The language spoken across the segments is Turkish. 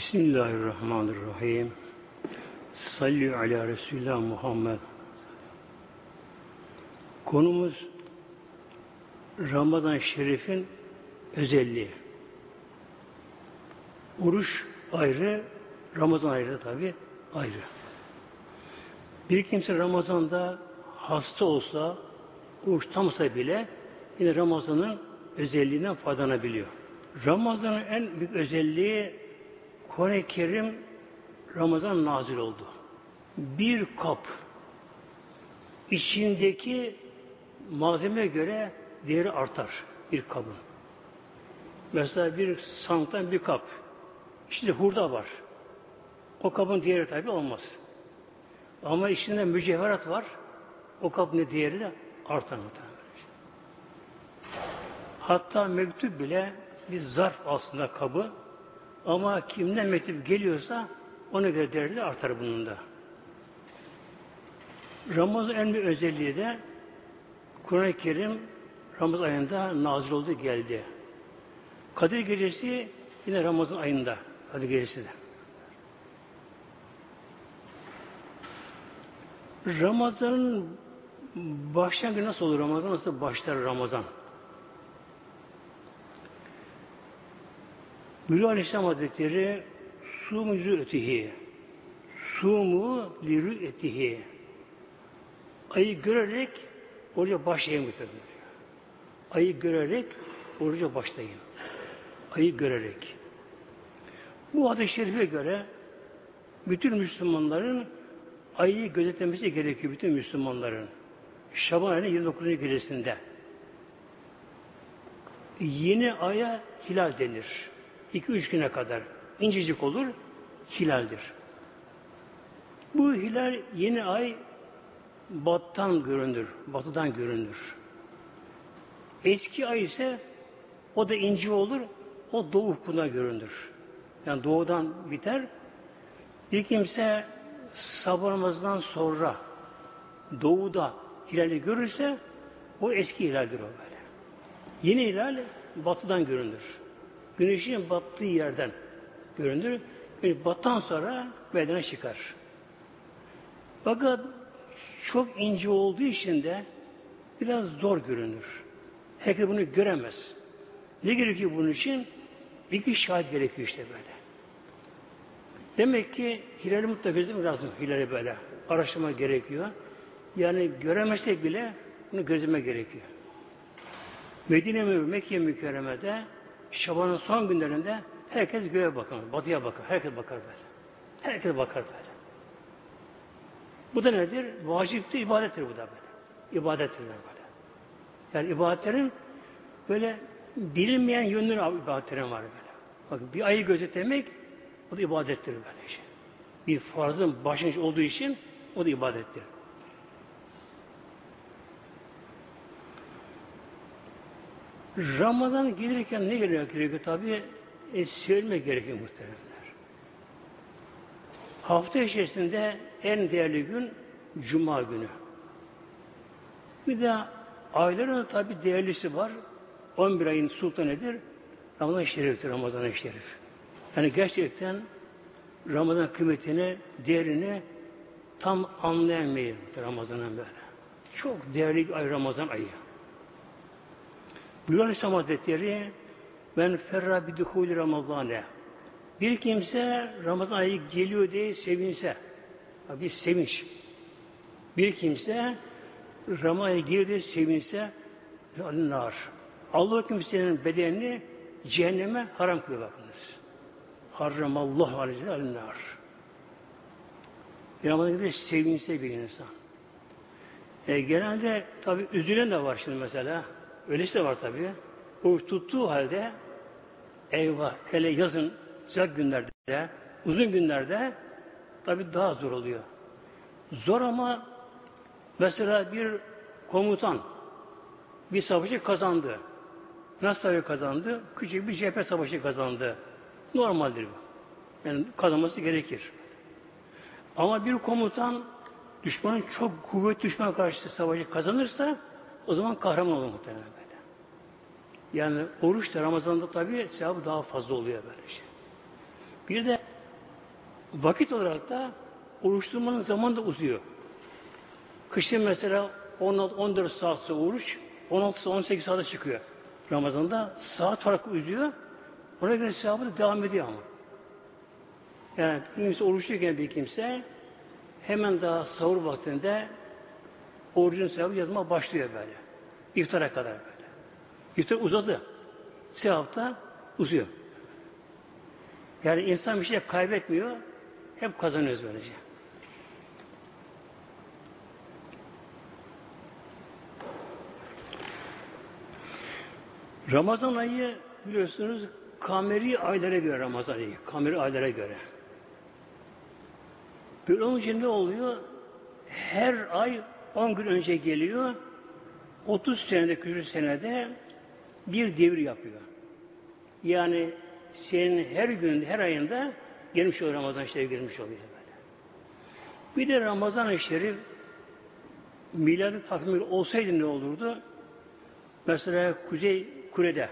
Bismillahirrahmanirrahim. Salli ala Resulullah Muhammed. Konumuz Ramazan Şerif'in özelliği. Oruç ayrı, Ramazan ayrı tabi ayrı. Bir kimse Ramazan'da hasta olsa, oruç tamsa bile yine Ramazan'ın özelliğinden faydalanabiliyor. Ramazan'ın en büyük özelliği Kuran-ı Kerim Ramazan nazil oldu. Bir kap içindeki malzeme göre değeri artar bir kabın. Mesela bir santan bir kap. İçinde hurda var. O kabın değeri tabi olmaz. Ama içinde mücevherat var. O kabın değeri de artar. Hatta mektup bile bir zarf aslında kabı. Ama kimden mektup geliyorsa ona göre değeri de artar bunun da. Ramazan en büyük özelliği de Kur'an-ı Kerim Ramazan ayında nazil oldu geldi. Kadir gecesi yine Ramazan ayında. Kadir gecesi de. Ramazan'ın başlangıcı nasıl olur Ramazan? Nasıl başlar Ramazan? Bülü Aleyhisselam Hazretleri Sumu ötihi Sumu lirü etihi Ayı görerek oruca başlayın buyuruyor. Ayı görerek oruca başlayın. Ayı görerek. Bu hadis-i şerife göre bütün Müslümanların ayı gözetlemesi gerekiyor bütün Müslümanların. Şaban ayının 29. gecesinde. Yeni aya hilal denir. 2-3 güne kadar. incecik olur, hilaldir. Bu hilal yeni ay battan görünür, batıdan görünür. Eski ay ise o da ince olur, o doğu ufkuna görünür. Yani doğudan biter. Bir kimse sabah namazından sonra doğuda hilali görürse o eski hilaldir o böyle. Yeni hilal batıdan görünür. Güneşin battığı yerden görünür. Güneş battan sonra bedene çıkar. Fakat çok ince olduğu için de biraz zor görünür. Herkes bunu göremez. Ne gerekiyor bunun için? İki şahit gerekiyor işte böyle. Demek ki hilali mutlaka gözlemek lazım. Hilali böyle. Araştırma gerekiyor. Yani göremezsek bile bunu gözleme gerekiyor. Medine mi Mekke mükerremede Şaban'ın son günlerinde herkes göğe bakar. Batıya bakar. Herkes bakar böyle. Herkes bakar böyle. Bu da nedir? Vacipti, ibadettir bu da böyle. İbadettir böyle. Yani ibadetlerin böyle bilinmeyen yönleri ibadetlerin var böyle. Bak bir ayı gözetlemek o da ibadettir böyle. Bir farzın başlangıç olduğu için o da ibadettir. Ramazan gelirken ne gerekiyor? Tabi e, söylemek gerekiyor muhteremler. Hafta içerisinde en değerli gün Cuma günü. Bir de ayların tabi değerlisi var. 11 ayın sultan nedir? Ramazan-ı Şerif'tir, Ramazan-ı Şerif. Yani gerçekten Ramazan kıymetini, değerini tam anlayamayız Ramazan'ın böyle. Çok değerli bir ay Ramazan ayı. Buyuruyor Aleyhisselam Hazretleri ben ferra bidihulü Ramazan'e bir kimse Ramazan ayı geliyor diye sevinse bir sevinç bir kimse Ramazan ayı geliyor diye sevinse nar. Allah kimsenin bedenini cehenneme haram kılıyor bakınız. Harramallahu aleyhi nar. Ramazan gibi sevinse bir insan. E, genelde tabi üzülen de var şimdi mesela. Öylesi de var tabii. Oruç tuttuğu halde eyvah hele yazın sıcak günlerde uzun günlerde tabi daha zor oluyor. Zor ama mesela bir komutan bir savaşı kazandı. Nasıl savaşı kazandı? Küçük bir cephe savaşı kazandı. Normaldir bu. Yani kazanması gerekir. Ama bir komutan düşmanın çok kuvvet düşman karşı savaşı kazanırsa o zaman kahraman olur muhtemelen böyle. Yani oruç da Ramazan'da tabi sevabı daha fazla oluyor böyle şey. Bir de vakit olarak da oruç tutmanın zamanı da uzuyor. Kışın mesela 16, 14 saatse oruç, 16 18 saate çıkıyor. Ramazan'da saat farkı uzuyor. Ona göre sevabı da devam ediyor ama. Yani kimse oruçluyken bir kimse hemen daha sahur vaktinde orucun sevabı yazma başlıyor böyle. İftara kadar böyle. İftar uzadı. Sevap da uzuyor. Yani insan bir şey kaybetmiyor. Hep kazanıyoruz böylece. Ramazan ayı biliyorsunuz kameri aylara göre Ramazan ayı. Kameri aylara göre. Böyle olunca ne oluyor? Her ay 10 gün önce geliyor. 30 senede, küçük senede bir devir yapıyor. Yani senin her gün, her ayında gelmiş oluyor Ramazan şerif gelmiş oluyor böyle. Bir de Ramazan-ı Şerif miladı takvimi olsaydı ne olurdu? Mesela Kuzey Kure'de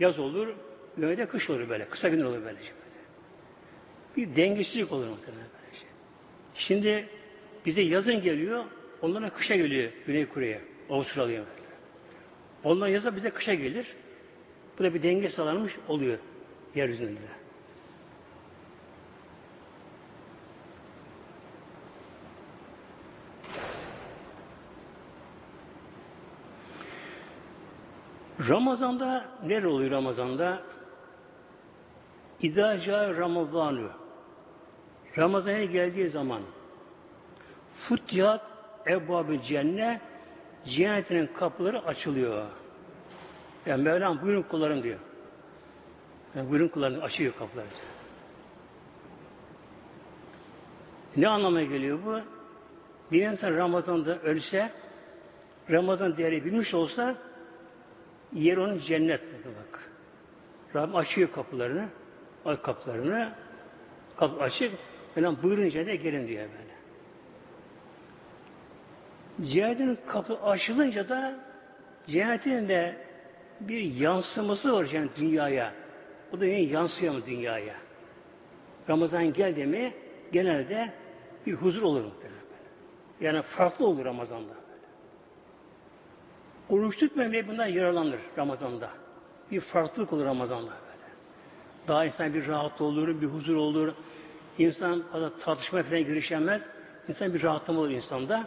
yaz olur, güneyde kış olur böyle. Kısa gün olur böyle. Bir dengesizlik olur muhtemelen böyle şey. Şimdi bize yazın geliyor, onlara kışa geliyor Güney Kure'ye, Avustralya'ya. Ondan yaza bize kışa gelir. Bu da bir denge sağlanmış oluyor yeryüzünde. Ramazan'da ne oluyor Ramazan'da? İdaca Ramazanı. Ramazan'a geldiği zaman Futtihat Ebbab-ı Cennet Cennetin kapıları açılıyor. Yani Mevlam buyurun kullarım diyor. Yani buyurun kullarım açıyor kapıları. Ne anlamaya geliyor bu? Bir insan Ramazan'da ölse Ramazan değeri bilmiş olsa yer onun cennet bak. Rabbim açıyor kapılarını, ay kapılarını, kapı açık, falan buyurun cennete gelin diyor böyle. Cennetin kapı açılınca da cennetin de bir yansıması var cennet dünyaya. O da yine yansıyor mu dünyaya? Ramazan geldi mi genelde bir huzur olur muhtemelen. Yani farklı olur Ramazan'da. Oruç tutmayan bundan yararlanır Ramazan'da. Bir farklılık olur Ramazan'da. Daha insan bir rahat olur, bir huzur olur. İnsan tartışma falan girişemez. İnsan bir rahatlama olur insanda.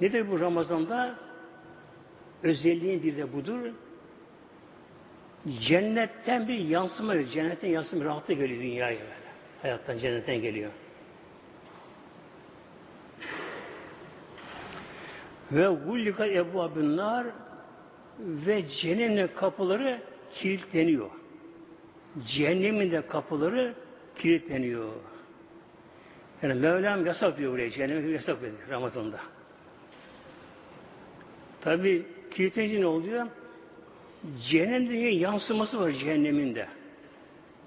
Nedir bu Ramazan'da? Özelliğin bir de budur. Cennetten bir yansıma. Cennetten yansıma rahatlık geliyor dünyaya böyle. Hayattan cennetten geliyor. Ve gullika ebu nar ve cehennemin kapıları kilitleniyor. Cehennemin de kapıları kilitleniyor. Yani Mevlam yasak diyor buraya. Cehenneme yasak diyor Ramazan'da. Tabi kilitlenince ne oluyor? Cehennemde yansıması var cehenneminde.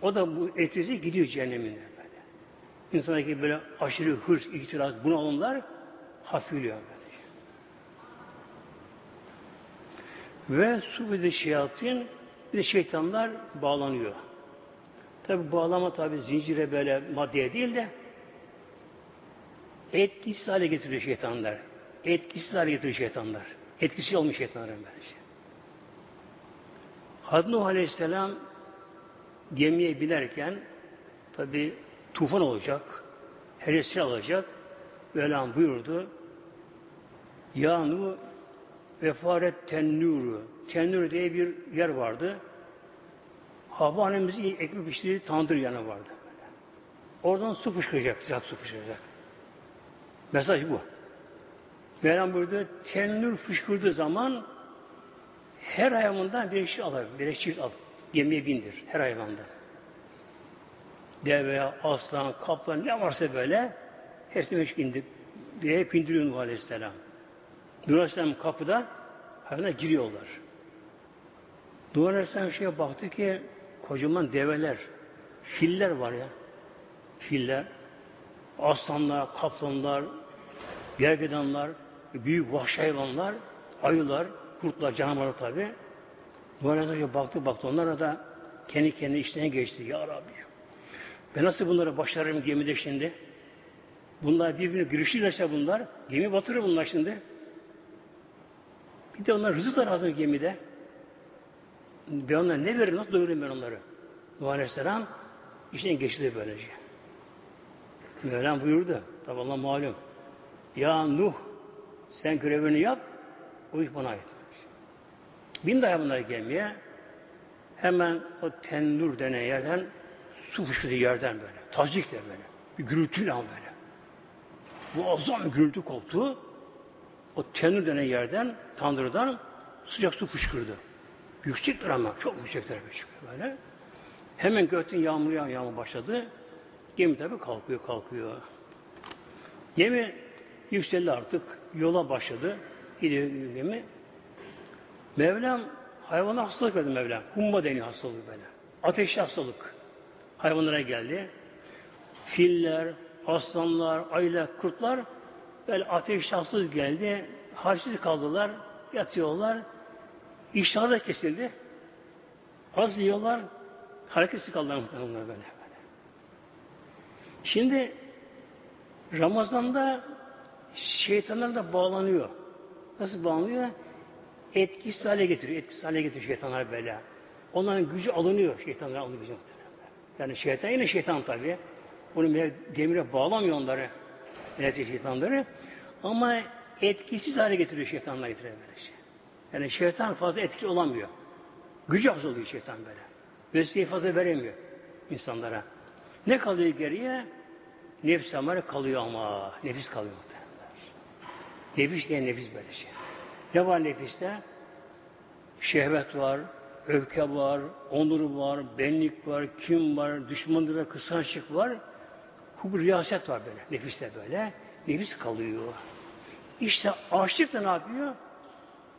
O da bu etkisi gidiyor cehenneminde böyle. İnsandaki böyle aşırı hırs, itiraz, bunalımlar hafifliyor böyle. Ve su bir de şeyatin bir de şeytanlar bağlanıyor. Tabi bağlama tabi zincire böyle maddeye değil de etkisiz hale getiriyor şeytanlar. Etkisiz hale getiriyor şeytanlar. Etkisi olmuş şeytanların böylece. Hazreti Nuh Aleyhisselam gemiye binerken tabi tufan olacak, heresini alacak. Velam buyurdu. Ya Nuh vefaret tennuru. Tennur diye bir yer vardı. Hava annemizin ekmek piştiği tandır yanı vardı. Oradan su fışkıracak, sıcak su fışkıracak. Mesaj bu. Mevlam buyurdu, tennür fışkırdığı zaman her hayvandan bir şey alır, bir çift al. Gemiye bindir, her hayvanda. Deve, aslan, kaplan ne varsa böyle hepsini meşk indir. Diye bindiriyor Nuh Aleyhisselam. Nuh Aleyhisselam kapıda hayvana giriyorlar. Nuh Aleyhisselam şeye baktı ki kocaman develer, filler var ya. Filler, aslanlar, kaplanlar, gergedanlar, büyük vahşi hayvanlar, ayılar, kurtlar, canavarlar tabi. Aleyhisselam baktı baktı onlara da kendi kendine işlerine geçti. Ya Rabbi. Ben nasıl bunları başarırım gemide şimdi? Bunlar birbirine girişirlerse bunlar, gemi batırır bunlar şimdi. Bir de onlar rızık da lazım gemide. Ben onlara ne veririm, nasıl doyurayım ben onları? Nuh Aleyhisselam işten geçti böylece. Mevlam buyurdu. Tabi Allah malum. Ya Nuh sen görevini yap, o iş bana ait. Bin daha bunları gemiye. Hemen o tennur denen yerden su fışkırdı yerden böyle. Tazik de böyle. Bir gürültüyle böyle. Muazzam bir gürültü koptu. O tennur denen yerden, tandırdan sıcak su fışkırdı. Yüksektir ama, çok yüksektir böyle. Hemen gökten yağmur, yağmur başladı. Gemi tabi kalkıyor, kalkıyor. Gemi yükseldi artık. Yola başladı. Gidiyor gemi. Mevlam hayvana hastalık verdi Mevlam. Humma deniyor hastalık böyle. Ateşli hastalık. Hayvanlara geldi. Filler, aslanlar, ayılar, kurtlar böyle ateşli hastalık geldi. Halsiz kaldılar. Yatıyorlar. İştahı kesildi. Az yiyorlar. Hareketsiz kaldılar muhtemelen böyle. Şimdi Ramazan'da şeytanlar da bağlanıyor. Nasıl bağlanıyor? Etkisiz hale getiriyor. Etkisiz hale getiriyor şeytanlar böyle. Onların gücü alınıyor. Şeytanlar alınıyor gücü. Yani şeytan yine şeytan tabi. Bunu demire bağlamıyor onları. Melek şeytanları. Ama etkisiz hale getiriyor şeytanlar getiriyor böyle şey. Yani şeytan fazla etkili olamıyor. Gücü az oluyor şeytan böyle. Vesileyi fazla veremiyor insanlara. Ne kalıyor geriye? Nefs amare kalıyor ama. Nefis kalıyor. Nefis diye nefis böyle şey. Ne var nefiste? Şehvet var, öfke var, onur var, benlik var, kim var, düşmanlık ve kıskançlık var. Kubur riyaset var böyle. Nefiste böyle. Nefis kalıyor. İşte açlık da ne yapıyor?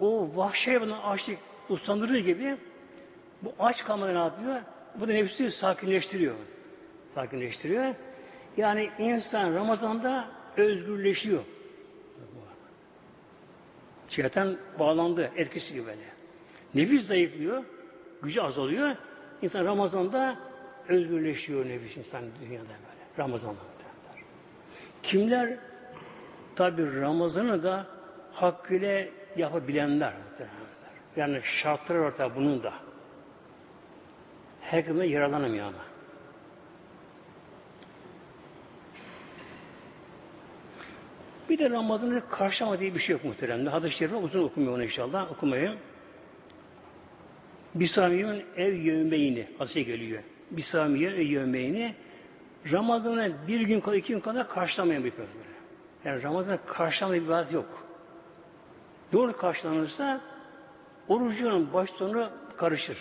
O vahşi hayvanın açlık uslandırdığı gibi bu aç kalmada ne yapıyor? Bu da nefsi sakinleştiriyor. Sakinleştiriyor. Yani insan Ramazan'da özgürleşiyor. Şeytan bağlandı etkisi gibi böyle. Nefis zayıflıyor, gücü azalıyor. İnsan Ramazan'da özgürleşiyor nefis insan dünyada böyle. Ramazan'da. Kimler? Tabi Ramazan'ı da hakkıyla yapabilenler. Yani şartları ortada bunun da. Herkese yaralanamıyor ama. Bir de Ramazan'ı karşılama diye bir şey yok muhteremde. Hadis-i şerife uzun okumuyor onu inşallah. Okumayı. Bisamiye'nin ev yövmeyini asıl geliyor. Bisamiye ev yövmeyini Ramazan'a bir gün kadar, iki gün kadar karşılamayan bir böyle. Yani Ramazan'a karşılama bir ibadet yok. Doğru karşılanırsa orucunun baş sonu karışır.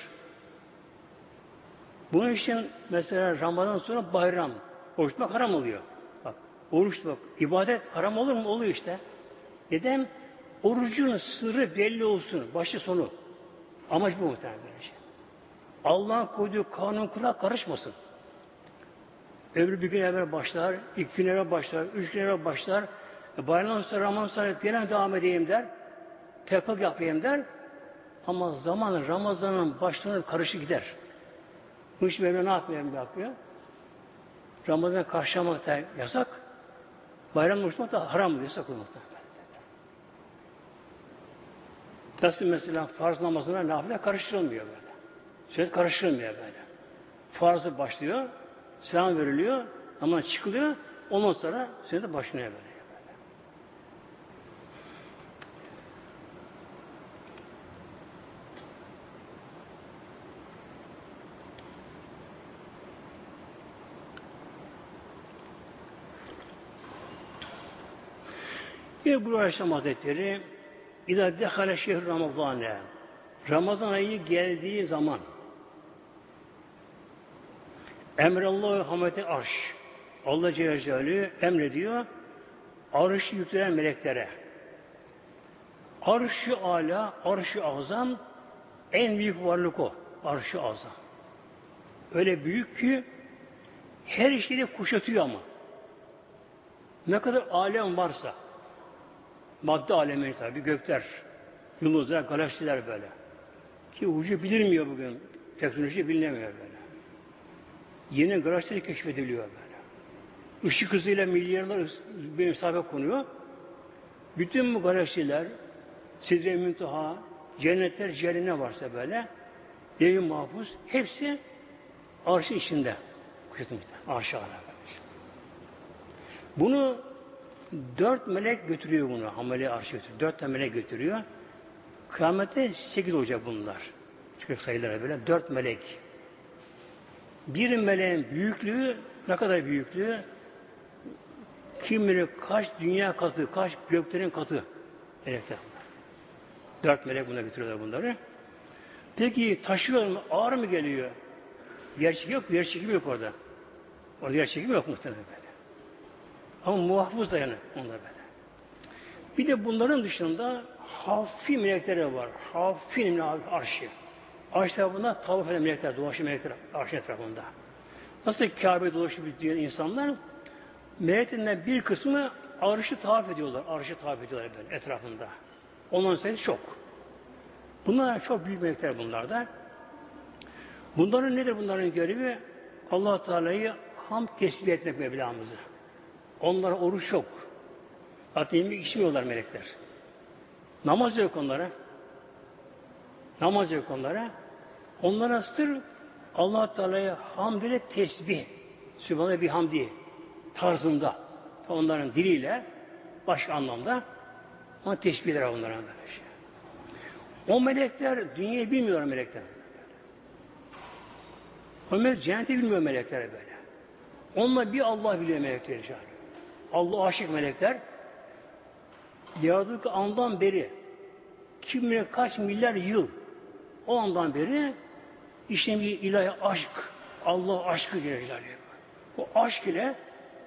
Bunun için mesela Ramazan sonra bayram. Oruç haram oluyor. Oruç bak, ibadet haram olur mu? Oluyor işte. Neden? Orucun sırrı belli olsun. Başı sonu. Amaç bu muhtemelen şey. Allah'ın koyduğu kanun kural karışmasın. Öbür bir gün evvel başlar, iki gün evvel başlar, üç gün evvel başlar. E, bayramdan sonra Ramazan sonra gene devam edeyim der. Tekrar yapayım der. Ama zaman Ramazan'ın başlarına karışık gider. Bu iş böyle ne yapıyor? yapıyor? Ramazan karşılamak da yasak. Bayram oruç da haram diye sakınmakta. Nasıl mesela farz namazına nafile karıştırılmıyor böyle. Sünnet karıştırılmıyor böyle. Farzı başlıyor, selam veriliyor, ama çıkılıyor, ondan sonra sünnete başlıyor böyle. Bir bu Aleyhisselam Hazretleri İzâ dehale şehr Ramazan'a Ramazan ayı geldiği zaman Emrallahu hamete arş Allah Celle Celaluhu emrediyor arşı yüklenen meleklere arşı ala, arşı azam en büyük varlık o. Arşı azam. Öyle büyük ki her şeyi kuşatıyor ama. Ne kadar alem varsa Madde alemi tabi gökler, yıldızlar, galaksiler böyle. Ki ucu bilinmiyor bugün. Teknoloji bilinemiyor böyle. yeni galaksiler keşfediliyor böyle. Işık hızıyla milyarlar bir mesafe konuyor. Bütün bu galaksiler, Sidre Müntaha, cennetler, cehennem varsa böyle, Devi mahfuz, hepsi arşın içinde. Arşı Bunu dört melek götürüyor bunu. Hamile arşı götürüyor. Dört tane melek götürüyor. Kıyamette sekiz olacak bunlar. Çıkacak sayılara böyle. Dört melek. Bir meleğin büyüklüğü ne kadar büyüklüğü? Kim bilir kaç dünya katı, kaç göklerin katı melekler. Dört melek buna götürüyorlar bunları. Peki taşıyor mu? Ağır mı geliyor? Yer yok, yer çekimi yok orada. Orada yer çekimi yok muhtemelen. Ama muhafız da yani onlar böyle. Bir de bunların dışında hafi melekleri var. Hafi arşı. Arş tarafında tavaf eden melekler, dolaşıyor melekler arş etrafında. Nasıl Kabe dolaşıyor diyor insanlar? Meleklerinden bir kısmı arşı tavaf ediyorlar. Arşı tavaf ediyorlar böyle etrafında. Ondan sayısı çok. Bunlar çok büyük melekler bunlar da. Bunların nedir bunların görevi? allah Teala'yı ham tesbih etmek Mevlamızı. Onlara oruç yok. Hatta yemek içmiyorlar melekler. Namaz yok onlara. Namaz yok onlara. Onlara sır allah Teala'ya hamd ile tesbih. Sübhane bir hamdi tarzında. Onların diliyle başka anlamda ama tesbihler onlara şey. O melekler dünyayı bilmiyor melekler. O melek cenneti bilmiyor melekler böyle. Onlar bir Allah biliyor melekleri çağırıyor. Allah aşık melekler yaradık andan beri kim bilir kaç milyar yıl o andan beri işte bir ilahi aşk Allah aşkı gelecek. O aşk ile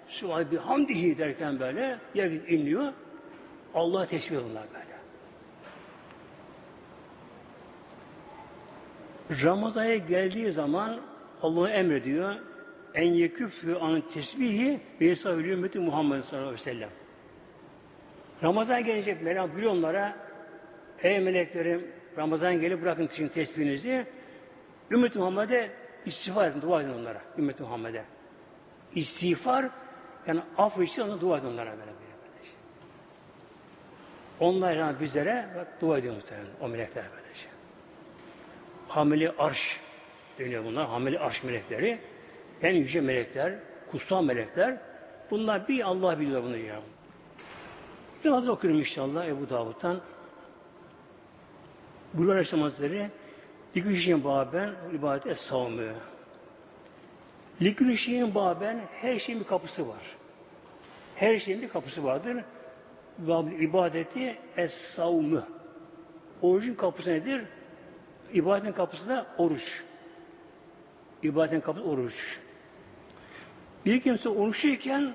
Sübhane bir hamdihi derken böyle yer inliyor. Allah'a tesbih onlar böyle. Ramazan'a geldiği zaman Allah'ı emrediyor. En yeküfü an tesbihi ve yesavülü ümmeti Muhammed sallallahu aleyhi ve sellem. Ramazan gelecek Mevlam buyuruyor onlara Ey meleklerim Ramazan gelip bırakın için tesbihinizi Ümmet Muhammed'e istiğfar edin, dua edin onlara. Ümmet Muhammed'e. İstiğfar yani af için ona dua edin onlara böyle. böyle. Onlar yani bizlere bak, dua ediyor muhtemelen o melekler böyle şey. Hamili arş deniyor bunlar. Hamili arş melekleri. En yüce melekler, kutsal melekler. Bunlar bir Allah biliyor bunu ya. Biraz okuyorum inşallah Ebu Davud'dan. Buyuruyor Aleyhisselam Hazretleri Likül şeyin baben ibadet es savmı. Likül şeyin baben her şeyin bir kapısı var. Her şeyin bir kapısı vardır. İbadeti es savmı. Orucun kapısı nedir? İbadetin kapısı da oruç. İbadetin kapısı oruç. Bir kimse oruçluyken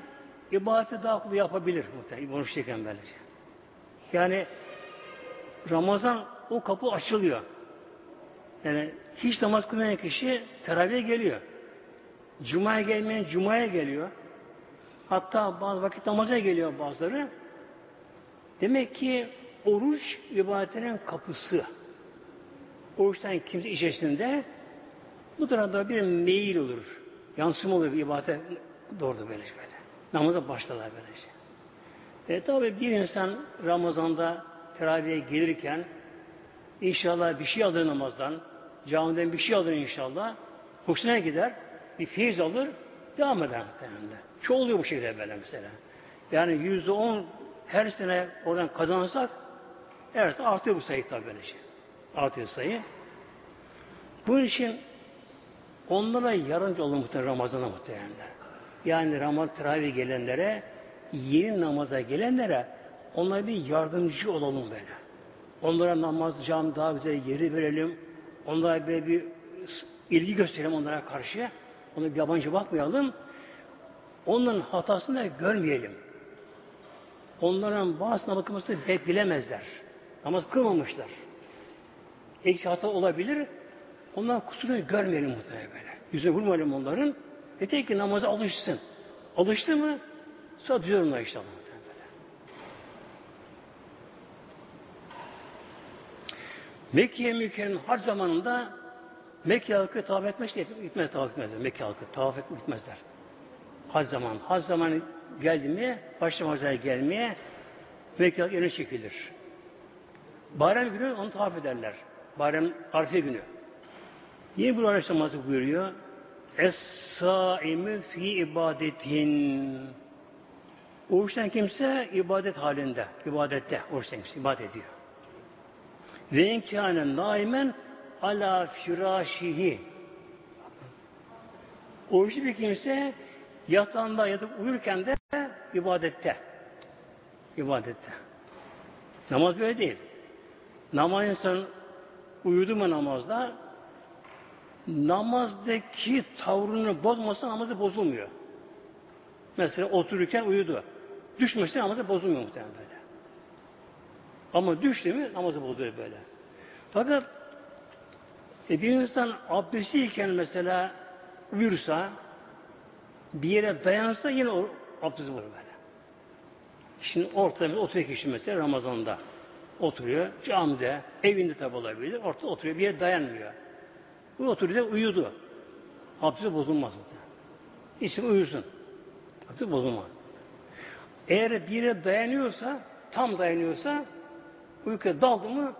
ibadeti daha kolay yapabilir muhtemelen. Oruçluyken böylece. Yani Ramazan o kapı açılıyor. Yani hiç namaz kılmayan kişi teravih geliyor. Cuma'ya gelmeyen Cuma'ya geliyor. Hatta bazı vakit namaza geliyor bazıları. Demek ki oruç ibadetinin kapısı. Oruçtan kimse içerisinde bu tarafta bir meyil olur. Yansıma olur ibadete doğru böyle böyle. Namaza başlarlar böylece. E tabi bir insan Ramazan'da teravihe gelirken inşallah bir şey alır namazdan, camiden bir şey alır inşallah, hoşuna gider, bir feyiz alır, devam eder muhtemelen. Çoğuluyor bu şekilde böyle mesela. Yani yüzde on her sene oradan kazanırsak evet artıyor bu sayı tabi böyle şey. Artıyor sayı. Bunun için onlara yardımcı olun muhtemelen Ramazan'a muhtemelen. Yani Ramazan teravih gelenlere, yeni namaza gelenlere onlara bir yardımcı olalım böyle. Onlara namaz, cam daha güzel yeri verelim. Onlara böyle bir ilgi gösterelim onlara karşı. Ona bir yabancı bakmayalım. Onların hatasını da görmeyelim. Onların bazı namaz kılmasını bilemezler. Namaz kılmamışlar. Eksik hata olabilir. Onların kusurunu görmeyelim muhtemelen böyle. Yüze vurmayalım onların. Yeter ki namaza alışsın. Alıştı mı sonra düzelirler onlar inşallah. Mekke mükerremin har zamanında Mekke halkı tavaf etmez gitmez tavaf etmezler. Mekke halkı tavaf etmez gitmezler. Hac zaman. Hac zamanı geldi mi, başlama hacaya gelmeye Mekke halkı yerine çekilir. Bayram günü onu tavaf ederler. Bayram Arife günü. Yine bu araştırması buyuruyor. Es-saimü fi ibadetin. Oruçtan kimse ibadet halinde, ibadette oruçtan kimse ibadet ediyor. Ve inkâne naimen ala firâşihi. Oruçlu bir kimse yatağında yatıp uyurken de ibadette. İbadette. Namaz böyle değil. Namaz insan uyudu mu namazda namazdaki tavrını bozmasa namazı bozulmuyor. Mesela otururken uyudu. Düşmüşse namazı bozulmuyor muhtemelen böyle. Ama düştü mü namazı bozuyor böyle. Fakat e, bir insan abdestliyken mesela uyursa bir yere dayansa yine o abdesti olur böyle. Şimdi ortada oturuyor kişi mesela Ramazan'da oturuyor. Camide, evinde tabi olabilir. Ortada oturuyor. Bir yere dayanmıyor. Bu oturuyor uyudu. Abdesti bozulmaz. İşte uyusun. Abdesti bozulmaz. Eğer bir yere dayanıyorsa, tam dayanıyorsa uykuya daldı mı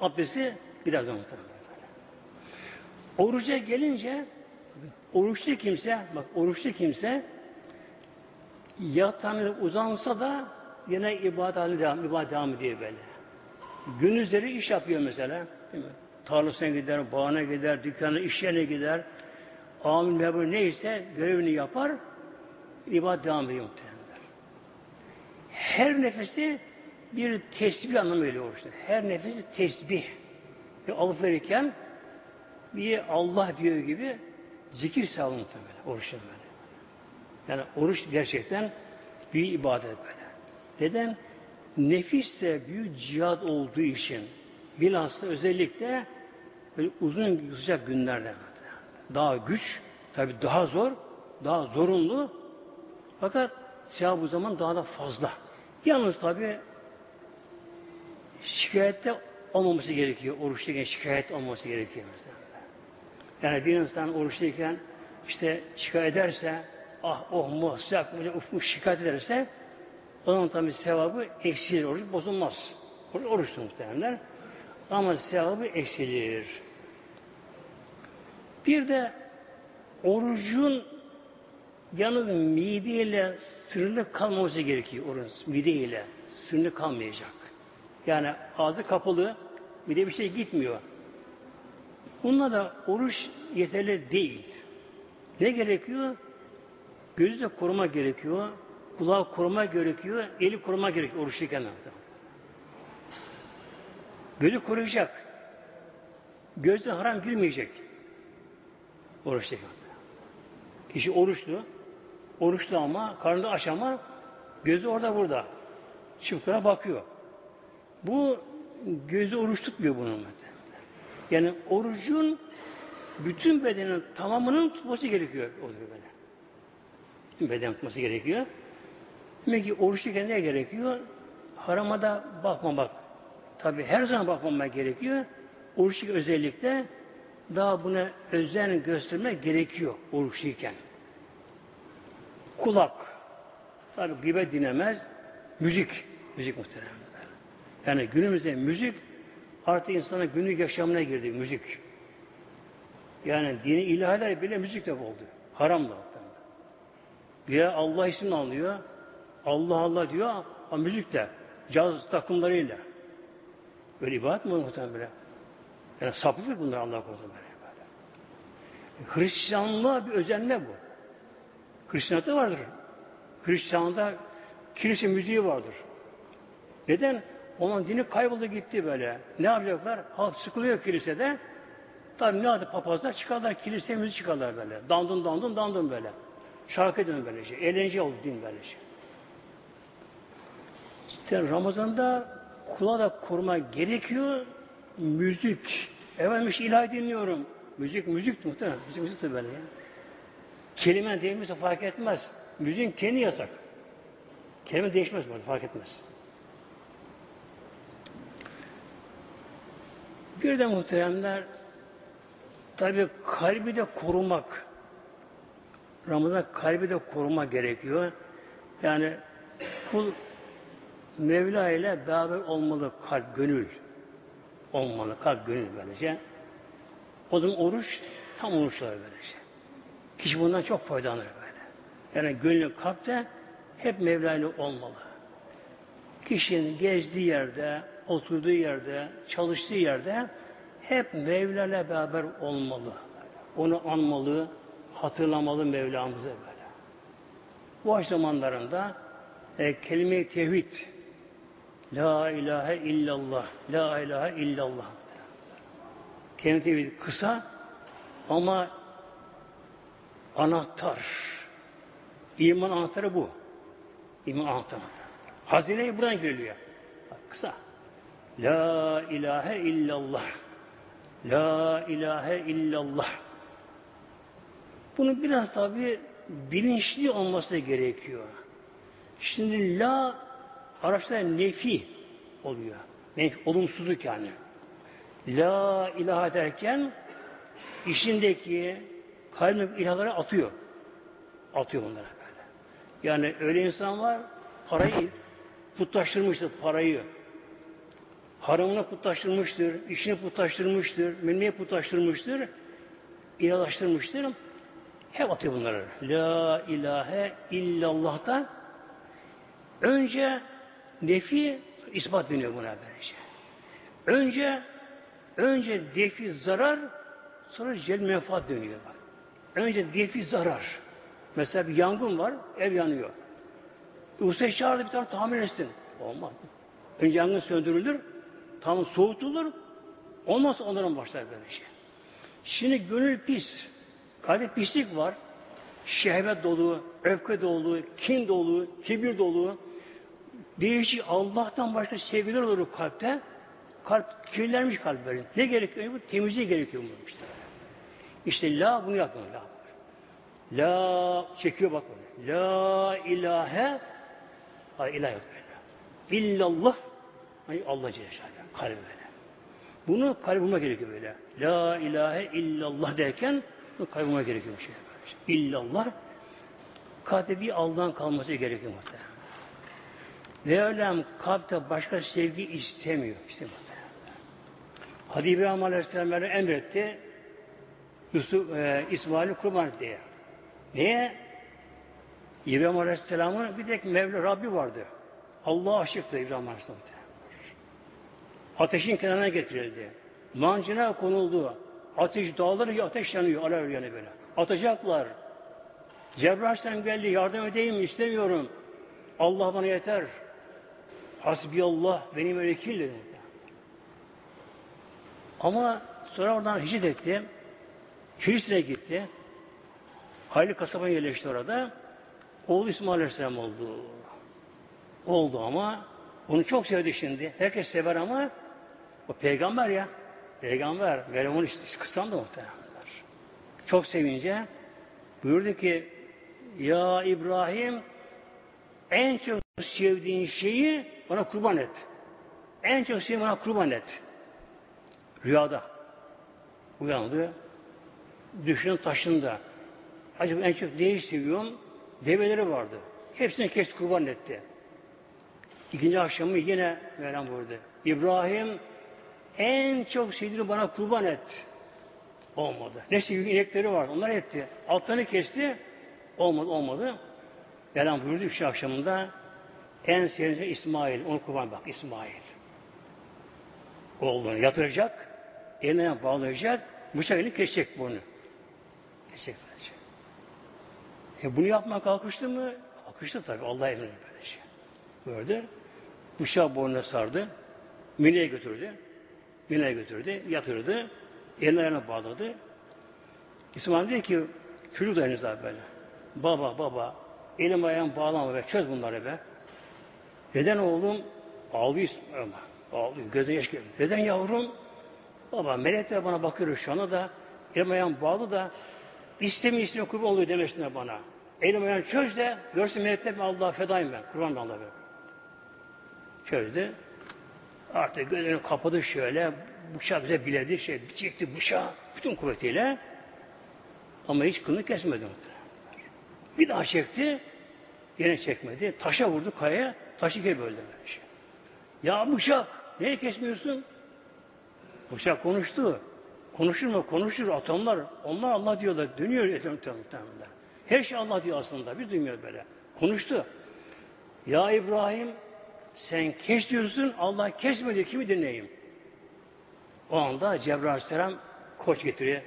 abdesti biraz zaman Oruca gelince oruçlu kimse, bak oruçlu kimse yatağına uzansa da yine ibadet devam, ibadet devam ediyor böyle. Gündüzleri iş yapıyor mesela. Değil mi? Tarlasına gider, bağına gider, dükkanına, iş yerine gider. Amil memur neyse görevini yapar. ibadet devam ediyor muhtemelenler. Her nefesi bir tesbih anlamı veriyor işte. Her nefesi tesbih. Ve alıp verirken bir Allah diyor gibi zikir sağlığı muhtemelen. Oruçta böyle. Yani oruç gerçekten bir ibadet böyle. Neden? Nefis de büyük cihad olduğu için bilhassa özellikle böyle uzun sıcak günlerde daha güç, tabi daha zor, daha zorunlu fakat sevap bu zaman daha da fazla. Yalnız tabi şikayette olmaması gerekiyor. Oruçluyken şikayet olmaması gerekiyor mesela. Yani bir insan oruçluyken işte şikayet ederse ah oh mu sıcak mı uf mu şikayet ederse onun tabi sevabı eksilir. Oruç bozulmaz. Oruç oruçlu muhtemelenler. Ama sevabı eksilir. Bir de orucun yalnız mideyle sınırlı kalmaması gerekiyor. Oruç mideyle sınırlı kalmayacak. Yani ağzı kapalı, bir de bir şey gitmiyor. Bununla da oruç yeterli değil. Ne gerekiyor? Gözü de koruma gerekiyor. Kulağı koruma gerekiyor. Eli koruma gerekiyor oruçluyken. Gözü koruyacak. Gözde haram girmeyecek. Oruçluyken. Kişi oruçlu. Oruçlu ama, karnında aç ama gözü orada burada. Çiftlara bakıyor. Bu gözü oruç tutmuyor bunun. Yani orucun bütün bedenin tamamının tutması gerekiyor. O böyle. Bütün beden tutması gerekiyor. Demek ki oruçluyken ne gerekiyor? Harama da bakmamak. Tabi her zaman bakmamak gerekiyor. Oruçluk özellikle daha buna özen göstermek gerekiyor oruçluyken. Kulak. Tabi gıybet dinlemez. Müzik. Müzik muhtemelen. Yani günümüzde müzik artık insana günlük yaşamına girdi müzik. Yani dini ilahiler bile müzikle oldu. Haram da. Ya Allah ismini anlıyor. Allah Allah diyor ama müzik de. Caz takımlarıyla. Böyle ibadet mi muhtemelen? Yani saplık bunlar Allah korusun böyle. Hristiyanlığa bir özenme bu. Hristiyanlıkta vardır. Hristiyanlıkta kilise müziği vardır. Neden? Onun dini kayboldu gitti böyle. Ne yapacaklar? Halk sıkılıyor kilisede. Tabi ne adı papazlar çıkarlar kiliseye müzik çıkarlar böyle. Dandun dandun dandun böyle. Şarkı dön böyle şey. Eğlence oldu din böyle şey. İşte Ramazan'da kula da koruma gerekiyor. Müzik. Efendim işte ilahi dinliyorum. Müzik, müzik muhtemelen. Müzik, müzik de böyle ya. Kelime değilmişse fark etmez. Müziğin kendi yasak. Kelime değişmez böyle fark etmez. Bir de muhteremler Tabi kalbi de korumak. Ramazan kalbi de koruma gerekiyor. Yani kul Mevla ile beraber olmalı kalp, gönül olmalı. Kalp, gönül böylece. O zaman oruç tam oruçlar böylece. Kişi bundan çok faydalanır böyle. Yani gönlü kalpte hep Mevla ile olmalı. Kişinin gezdiği yerde, oturduğu yerde, çalıştığı yerde hep Mevla ile beraber olmalı. Onu anmalı, hatırlamalı Mevlamızı böyle. Bu aç zamanlarında e, kelime-i tevhid La ilahe illallah La ilahe illallah Kelime-i tevhid kısa ama anahtar. İman anahtarı bu. İman anahtarı. Hazine buradan geliyor. Bak, kısa. La ilahe illallah. La ilahe illallah. Bunu biraz tabi bilinçli olması gerekiyor. Şimdi la Arapçada nefi oluyor. Nefi, olumsuzluk yani. La ilahe derken işindeki kalbindeki ilahları atıyor. Atıyor bunlara böyle. Yani öyle insan var parayı putlaştırmıştır parayı. Haramına putlaştırmıştır, işini putlaştırmıştır, memnuniyet putlaştırmıştır, ilahlaştırmıştır. Hep atıyor bunları. La ilahe illallah'ta önce nefi ispat deniyor buna böylece. Önce önce defi zarar sonra cel menfaat dönüyor bak. Önce defi zarar. Mesela bir yangın var, ev yanıyor. Usta çağırdı bir tane tamir etsin. Olmaz. Önce yangın söndürülür, tam soğutulur, sonra onların başlar böyle şey. Şimdi gönül pis, kalbi pislik var, şehvet dolu, öfke dolu, kin dolu, kibir dolu, değişik Allah'tan başka sevgiler olur kalpte. Kalp kirlenmiş kalp böyle. Ne gerekiyor? Bu temizliği gerekiyor bu işte. İşte la bunu yapmıyor. La. La çekiyor bak böyle. La ilahe Hayır ilah yok böyle. İllallah hani Allah Celle kalbi böyle. Bunu kalbime gerekiyor böyle. La ilahe illallah derken bunu kalbime gerekiyor bir şey. İllallah kalpte bir Allah'ın kalması gerekiyor muhtemelen. Öyle kalpte başka sevgi istemiyor. İstemiyor. Hadi İbrahim Aleyhisselam böyle emretti. Yusuf, e, İsmail'i kurban diye. Niye? İbrahim Aleyhisselam'ın bir tek Mevla Rabbi vardı. Allah'a aşıktı İbrahim Aleyhisselam. Ateşin kenarına getirildi. Mancına konuldu. Ateş dağları ateş yanıyor. Alev yanıyor böyle. Atacaklar. Cebrail geldi. Yardım edeyim mi? İstemiyorum. Allah bana yeter. Hasbiyallah benim vekil dedi. Ama sonra oradan hicret etti. Filistin'e gitti. Hayli kasaba yerleşti orada. Oğlu İsmail Aleyhisselam oldu. Oldu ama onu çok sevdi şimdi. Herkes sever ama o peygamber ya. Peygamber. Böyle onu işte kısandı muhtemelenler. Çok sevince buyurdu ki Ya İbrahim en çok sevdiğin şeyi bana kurban et. En çok sevdiğin bana kurban et. Rüyada. Uyandı. Düşünün taşında. Acaba en çok neyi seviyorum? Develeri vardı. Hepsini kes kurban etti. İkinci akşamı yine Mevlam buyurdu. İbrahim en çok sevdiğini bana kurban et. Olmadı. Ne sevdiği inekleri var. Onlar etti. Altlarını kesti. Olmadı, olmadı. Mevlam buyurdu üç akşamında en sevdiği İsmail. Onu kurban bak İsmail. Oğlunu yatıracak. Eline bağlayacak. Bıçağını kesecek bunu. Kesecek böylece. E bunu yapmak kalkıştı mı? Kalkıştı tabi. Allah emrine böyle şey. Gördü. Bıçağı boynuna sardı. Mine'ye götürdü. Mine'ye götürdü. Yatırdı. Eline ayağına bağladı. İsmail dedi ki çocuk da henüz daha böyle. Baba baba elim ayağım bağlama be. Çöz bunları be. Neden oğlum? Ağlıyor ama. Ağlıyor. Gözden yaş geliyor. Neden yavrum? Baba melekler bana bakıyor şu anda da elim ayağım bağlı da istemiyor kurban oluyor demesinler bana. Elim ayağım çöz de görsün melekler ben Allah'a fedayım ben. Kurban Allah'a ben. Çözdü. Artık gözünü kapadı şöyle. Bıçağı bize biledi. Şey, çekti bıçağı. bütün kuvvetiyle. Ama hiç kılını kesmedi. Bir daha çekti. Yine çekmedi. Taşa vurdu kayaya. Taşı geri böyle şey. Ya Buşak niye kesmiyorsun? Buşak konuştu. Konuşur mu? Konuşur. Atomlar. Onlar Allah diyorlar. Dönüyor muhtemelen. Her şey Allah diyor aslında. Biz duymuyoruz böyle. Konuştu. Ya İbrahim sen kes diyorsun. Allah kesmedi. Kimi dinleyeyim? O anda Cebrail Aleyhisselam koç getiriyor.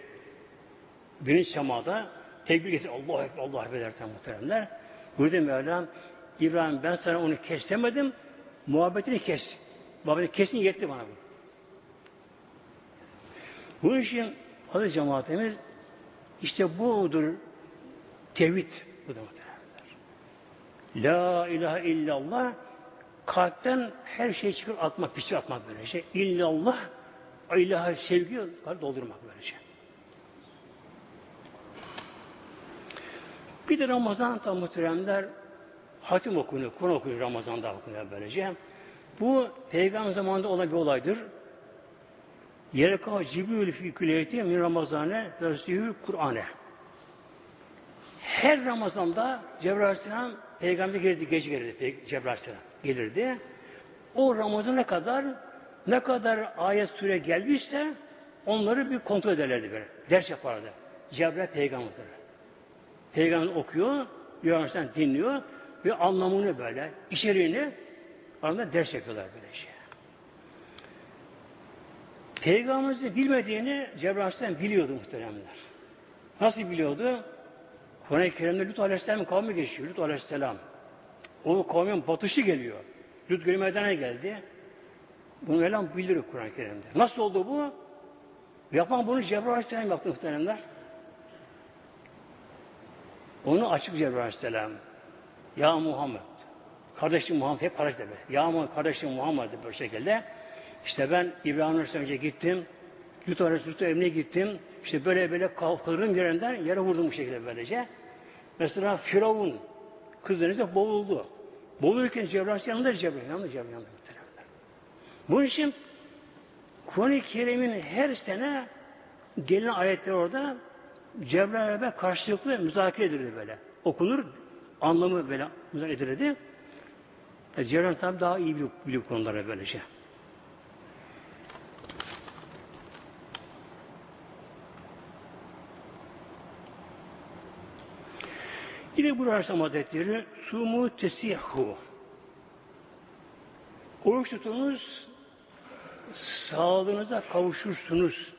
Birinci semada tekbir getiriyor. Allah Ekber, Allah Ekber derken muhteremler. Buyurdu Mevlam, İbrahim ben sana onu kes muhabbetini kes. Muhabbetini kesin yetti bana bu. Bunun için adı cemaatimiz işte budur tevhid budur muhteremler. La ilahe illallah kalpten her şey çıkıp atmak, pişir atmak böyle şey. İllallah ilahe sevgi doldurmak böyle şey. Bir de Ramazan tam muhteremler hatim okunuyor, Kur'an okunuyor Ramazan'da okunuyor böylece. Bu peygamber zamanında olan bir olaydır. Yereka Cibril fi küleyti min Ramazane versiyü Kur'an'e. Her Ramazan'da Cebrail Aleyhisselam peygamber gelirdi, gece gelirdi Cebrail Aleyhisselam gelirdi. O Ramazan'a kadar ne kadar ayet süre geldiyse onları bir kontrol ederlerdi böyle. Ders yapardı. Cebrail peygamberdir. Peygamber okuyor, Yunanistan dinliyor ve anlamını böyle, içeriğini arasında ders yapıyorlar böyle şey. Peygamberimizin bilmediğini Cebrail Aleyhisselam biliyordu muhteremler. Nasıl biliyordu? Kur'an-ı Kerim'de Lut Aleyhisselam'ın kavmi geçiyor. Lut Aleyhisselam. O kavmin batışı geliyor. Lut Gölü meydana geldi. Bunu Mevlam bilir Kur'an-ı Kerim'de. Nasıl oldu bu? Yapan bunu Cebrail Aleyhisselam yaptı muhteremler. Onu açık Cebrail Aleyhisselam. Ya Muhammed. Kardeşim Muhammed hep kardeş dedi. Ya Muhammed kardeşim Muhammed böyle şekilde. İşte ben İbrahim Aleyhisselam önce gittim. Lut Aleyhisselam evine gittim. İşte böyle böyle kalkırım yerinden yere vurdum bu şekilde böylece. Mesela Firavun kız denize boğuldu. Boğulurken Cebrail yanında Cebrail. Yanında Cebrail yanında. Bunun için Kur'an-ı Kerim'in her sene gelen ayetler orada Cebrail'e ve karşılıklı müzakere edildi böyle. Okunur, anlamı böyle müzakere edildi. E, Cebrail tabi daha iyi biliyor, biliyor konuları böylece. Yine bu Aleyhisselam Hazretleri Sumu Tesihu Oruç tutunuz sağlığınıza kavuşursunuz.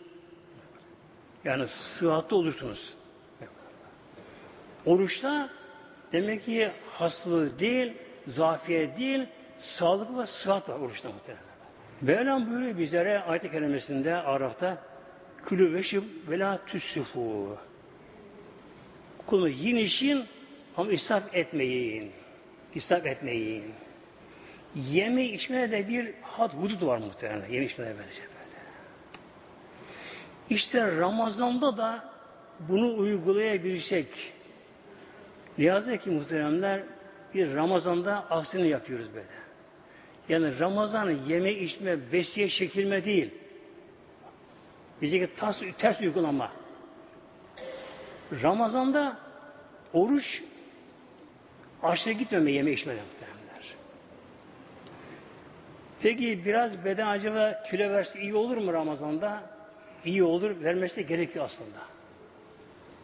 Yani sıhhatli olursunuz. Oruçta demek ki hastalığı değil, zafiyet değil, sağlık ve sıhhat var oruçta muhtemelen. Mevlam buyuruyor bizlere ayet-i kerimesinde Araf'ta külü veşib ve la tüssüfû. Kulu yiyin işin ama israf etmeyin. İsraf etmeyin. Yeme içmeye de bir had hudut var muhtemelen. Yeme içmeye böylece böyle. İşte Ramazan'da da bunu uygulayabilecek. Ne yazık ki muhteremler bir Ramazan'da aksini yapıyoruz böyle. Yani Ramazan yeme içme, besiye çekilme değil. Bizdeki ters, ters uygulama. Ramazan'da oruç aşırı gitmeme yeme içmeden. Peki biraz beden acaba kilo verse iyi olur mu Ramazan'da? İyi olur. Vermesi de gerekiyor aslında.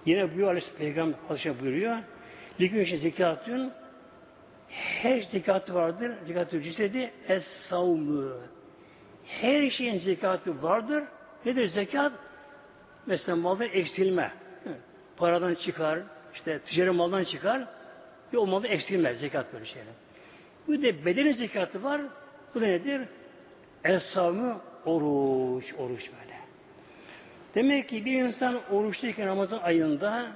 Yine bu Aleyhisselam Peygamber buyuruyor. Likün için zekatın her zekatı vardır. Zekatı cüsedi es savmü. Her şeyin zekatı vardır. Nedir zekat? Mesela maldan eksilme. Paradan çıkar, işte ticari maldan çıkar ve o malda eksilme zekat böyle şeyler. Bir de bedenin zekatı var. Bu da nedir? Es-savmı oruç, oruç böyle. Demek ki bir insan oruçluyken Ramazan ayında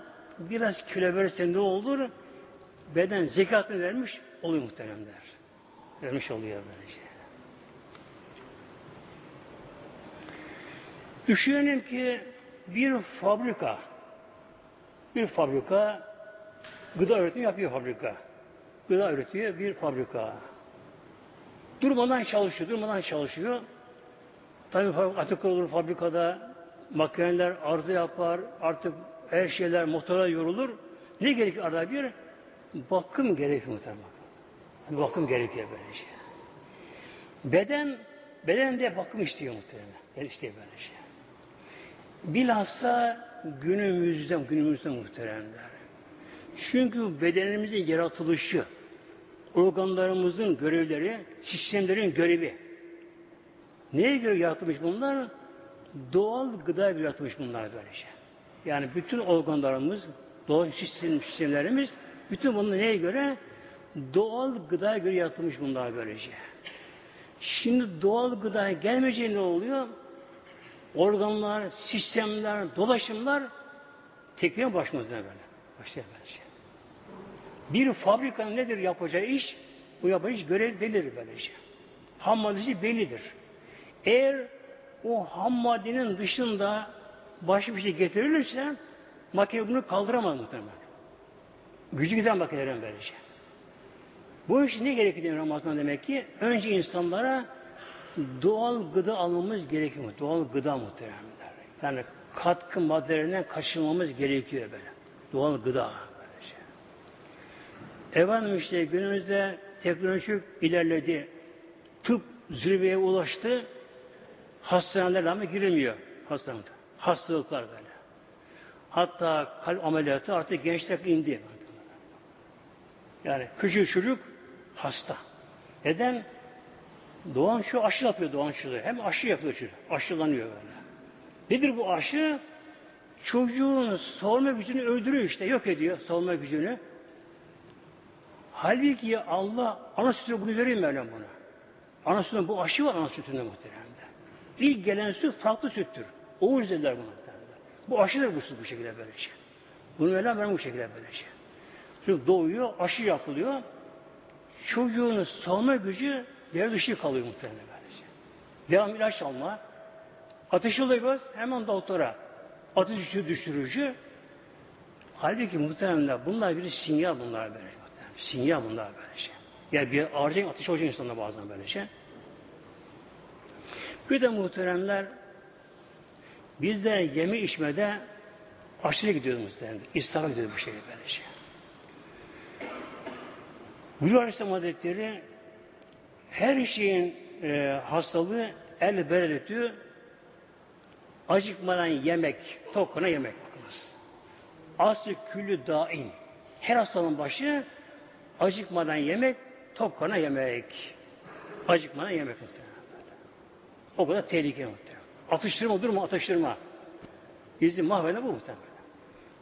biraz kilo verirse ne olur? Beden zekatını vermiş oluyor muhteremler. Vermiş oluyor böylece. Düşünelim ki bir fabrika bir fabrika gıda üretimi yapıyor fabrika. Gıda üretiyor bir fabrika. Durmadan çalışıyor, durmadan çalışıyor. Tabii atık olur fabrikada, makineler arıza yapar, artık her şeyler motora yorulur. Ne gerekiyor arada bir? Bakım gerekiyor muhtemelen. Bakım gerekiyor böyle şey. Beden, beden de bakım istiyor muhtemelen. Yani istiyor böyle şey. Bilhassa günümüzde, günümüzde muhteremler. Çünkü bedenimizin yaratılışı, organlarımızın görevleri, sistemlerin görevi. Neye göre yaratılmış bunlar? Doğal gıda yaratılmış bunlar böylece. Yani bütün organlarımız, doğal sistem, sistemlerimiz, bütün bunlar neye göre? Doğal gıdaya göre yaratılmış bunlar böylece. Şimdi doğal gıdaya gelmeyince ne oluyor? Organlar, sistemler, dolaşımlar tekrar başımızda böyle. Başlıyor böylece. Bir fabrikanın nedir yapacağı iş? Bu yapacağı iş görev bellidir böylece. Ham maddesi bellidir. Eğer o ham maddenin dışında başka bir şey getirilirse makine bunu kaldıramaz muhtemelen. Gücü giden makinelerin böylece. Bu iş ne gerekiyor Ramazan demek ki? Önce insanlara doğal gıda almamız gerekiyor. Doğal gıda muhtemelen. Yani katkı maddelerinden kaçınmamız gerekiyor böyle. Doğal gıda. Böylece. Efendim işte günümüzde teknoloji ilerledi. Tıp zirveye ulaştı. Hastaneler ama girilmiyor hastanede. Hastalıklar böyle. Hatta kalp ameliyatı artık gençler indi. Yani küçük çocuk hasta. Neden? Doğan şu aşı yapıyor doğan şu. Hem aşı yapıyor çocuk. Aşılanıyor böyle. Nedir bu aşı? Çocuğun savunma gücünü öldürüyor işte. Yok ediyor savunma gücünü. Halbuki Allah ana sütü bunu veriyor Mevlam buna. Ana sütünde bu aşı var ana sütünde muhteremde. İlk gelen süt farklı süttür. O yüzdenler bunu. Bu aşıdır bu bu şekilde böyle şey. Bunu Mevlam ben bu şekilde böyle şey. Çünkü doğuyor, aşı yapılıyor. Çocuğun savunma gücü devre dışı kalıyor muhtemelen böylece. Devam ilaç alma. Ateş oluyor hemen doktora. Ateş düşürücü. Halbuki muhtemelen bunlar bir sinyal bunlar böyle. Sinyal bunlar böyle şey. Yani bir arıza ateş olacak insanlar bazen böyle şey. Bir de muhteremler biz de yeme içmede aşırı gidiyoruz muhtemelen. İsrafa gidiyoruz bu şey böyle şey. Buyuruyor Aleyhisselam Hazretleri her şeyin e, hastalığı el beredetiyor. Acıkmadan yemek, tokuna yemek bakınız. Aslı küllü dain. Her hastalığın başı acıkmadan yemek, tokuna yemek. Acıkmadan yemek muhtemelen. O kadar tehlikeli muhtemelen. Atıştırma durma, atıştırma. Bizi mahveden bu muhtemelen.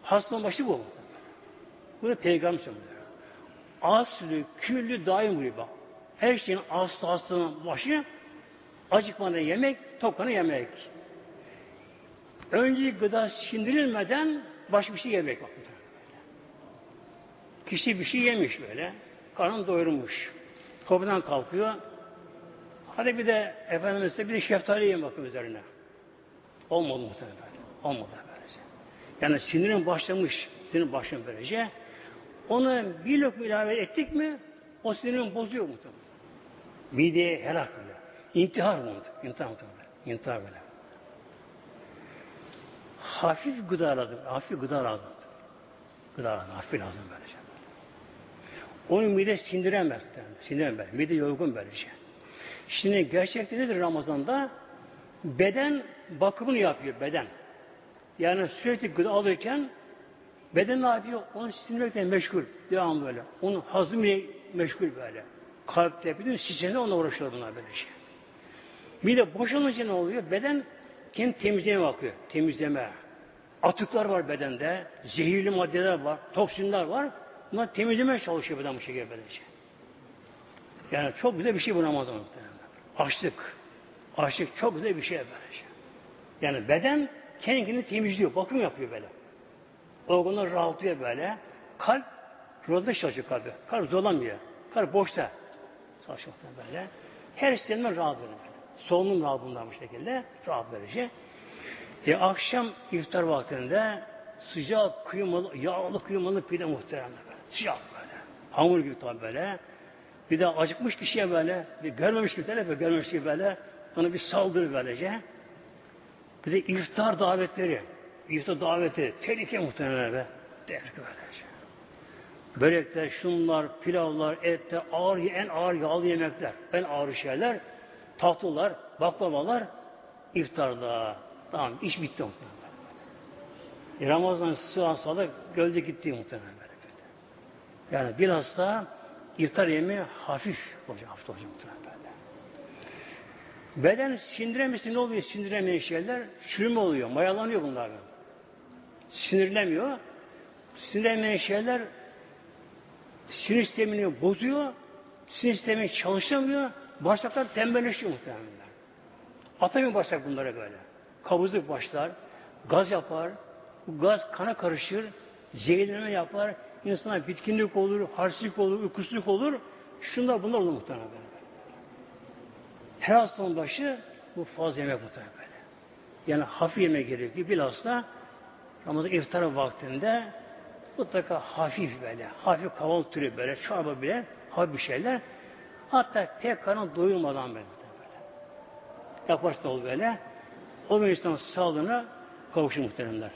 Hastalığın başı bu. Bu da peygamber söylüyor. Aslü, küllü daim bak. Her şeyin aslı hastalığın başı acıkmadan yemek, tokana yemek. Önce gıda sindirilmeden başka bir şey yemek bak. Kişi bir şey yemiş böyle. Karnını doyurmuş. Kapıdan kalkıyor. Hadi bir de Efendimiz'e bir de şeftali yiyin bakın üzerine. Olmadı muhtemelen böyle. Olmadı böylece. Yani sinirin başlamış. Sinirin başlamış böylece. Ona bir lokma ilave ettik mi o sinirin bozuyor muhtemelen. Mideye helak böyle. İntihar mı? İntihar muhtemelen. İntihar böyle. Hafif gıda lazım. Hafif gıda lazım. Gıda lazım. Hafif lazım böylece. Onu mide sindiremez. Sindiremez. Mide yorgun böylece. Şimdi gerçekte nedir Ramazan'da? Beden bakımını yapıyor beden. Yani sürekli gıda alırken beden ne yapıyor? Onu sindirmekten meşgul. Devam böyle. Onun hazmıyla meşgul böyle. Kalpte bütün sistemde onunla uğraşıyor bunlar böyle şey. Mide boşalınca ne oluyor? Beden kendi temizliğine bakıyor. Temizleme. Atıklar var bedende. Zehirli maddeler var. Toksinler var. Bunlar temizlemeye çalışıyor beden bu şekilde böyle şey. Yani çok güzel bir şey bu Ramazan muhtemelen. Açlık. Açlık çok güzel bir şey böyle şey. Yani beden kendini temizliyor. Bakım yapıyor böyle. Organlar rahatlıyor böyle. Kalp rolda çalışıyor kalbi. Kalp zorlamıyor. Kalp boşta. Çalışıyor böyle. Her sistemden rahat böyle. Solunum rahat bundan bu şekilde. Rahat böylece. E, akşam iftar vaktinde sıcak kıymalı, yağlı kıymalı pide muhtemelen böyle. Sıcak böyle. Hamur gibi tabi böyle. Bir de acıkmış kişiye böyle, bir görmemiş gibi böyle, görmemiş gibi böyle, ona bir saldırı böylece. Bir de iftar davetleri. İftar daveti. Tehlike muhtemelen be. Ki böylece. Börekler, şunlar, pilavlar, etler, ağır, en ağır yağlı yemekler, en ağır şeyler, tatlılar, baklavalar, iftarda. Tamam, iş bitti muhtemelen. E, Ramazan sığan sağlık gölde gitti muhtemelen böyle. Yani bilhassa iftar yemeği hafif olacak, hafif olacak muhtemelen. Beden sindiremesi ne oluyor sindiremeyen şeyler? Çürüme oluyor, mayalanıyor bunlar. Sinirlemiyor. Sindiremeyen şeyler sinir sistemini bozuyor, sinir sistemi çalışamıyor, bağırsaklar tembelleşiyor muhtemelen. Atamıyor bağırsak bunlara böyle. Kabızlık başlar, gaz yapar, gaz kana karışır, zehirlenme yapar, insana bitkinlik olur, harsizlik olur, uykusuzluk olur. Şunlar bunlar olur muhtemelen. Her hastanın başı bu fazla yemek muhtemelen böyle. Yani hafif yemek gerekiyor. Bilhassa Ramazan iftar vaktinde mutlaka hafif böyle, hafif kahvaltı türü böyle, çorba bile, hafif bir şeyler. Hatta pek karın doyurmadan böyle. böyle. Yaparsa ol böyle. O bir insan sağlığına kavuşur muhteremler.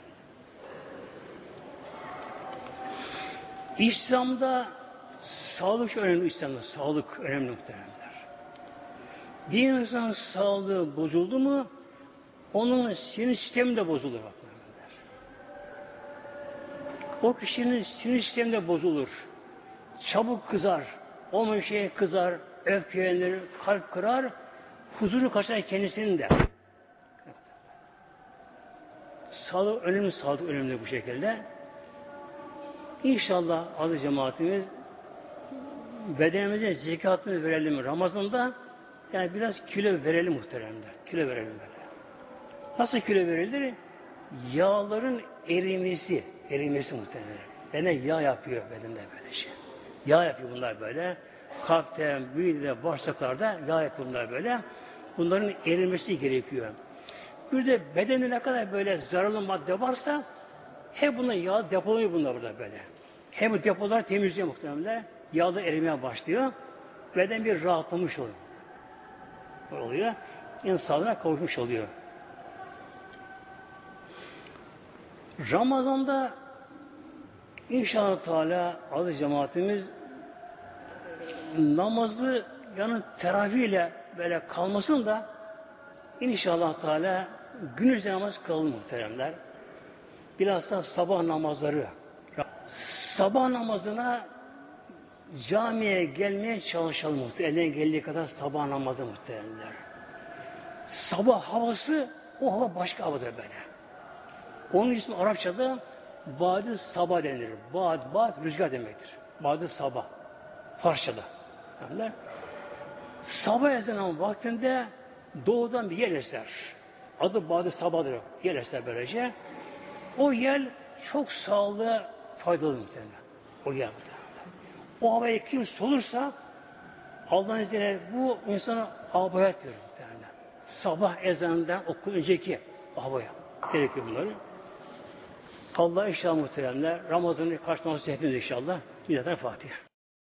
İslam'da sağlık önemli İslam'da. Sağlık önemli muhteremler. Bir insan sağlığı bozuldu mu onun sinir sistemi de bozulur. O kişinin sinir sistemi de bozulur. Çabuk kızar. O şey kızar, öfkelenir, kalp kırar, huzuru kaçar kendisinin de. Sağlık önemli, sağlık önemli bu şekilde. İnşallah adı cemaatimiz bedenimize zekatını verelim Ramazan'da yani biraz kilo verelim muhteremler. Kilo verelim böyle. Nasıl kilo verilir? Yağların erimesi, erimesi muhtemelen. Beden yağ yapıyor bedende böyle şey. Yağ yapıyor bunlar böyle. Kalpte, midede, bağırsaklarda yağ yapıyor bunlar böyle. Bunların erimesi gerekiyor. Bir de bedende ne kadar böyle zararlı madde varsa hep bunlar yağ depoluyor bunlar burada böyle. Hem depolar temizliyor muhtemelen. Yağda erimeye başlıyor. Beden bir rahatlamış oluyor. Oluyor. İnsanlara kavuşmuş oluyor. Ramazan'da inşallah Teala aziz cemaatimiz namazı yani teravihle böyle kalmasın da inşallah Teala gündüz namaz kılın muhteremler. Bilhassa sabah namazları. Sabah namazına camiye gelmeye çalışalım muhtemelen. Elinden geldiği kadar sabah namazı muhteremler. Sabah havası o hava başka havadır böyle. Onun ismi Arapçada Badi Sabah denilir. Bad, bad rüzgar demektir. Badi Sabah. Farsçada. Derler. Sabah ezanı vaktinde doğudan bir yer eser. Adı Badi Sabah'dır. Yer eser böylece. O yer çok sağlığa faydalı muhtemelen. O yer O havayı kim solursa Allah'ın izniyle bu insana abayettir muhtemelen. Sabah ezanından okul önceki havaya. Gerekiyor bunları. Allah inşallah muhteremler Ramazan'ı karşılaması hepimiz inşallah. Bir Fatiha.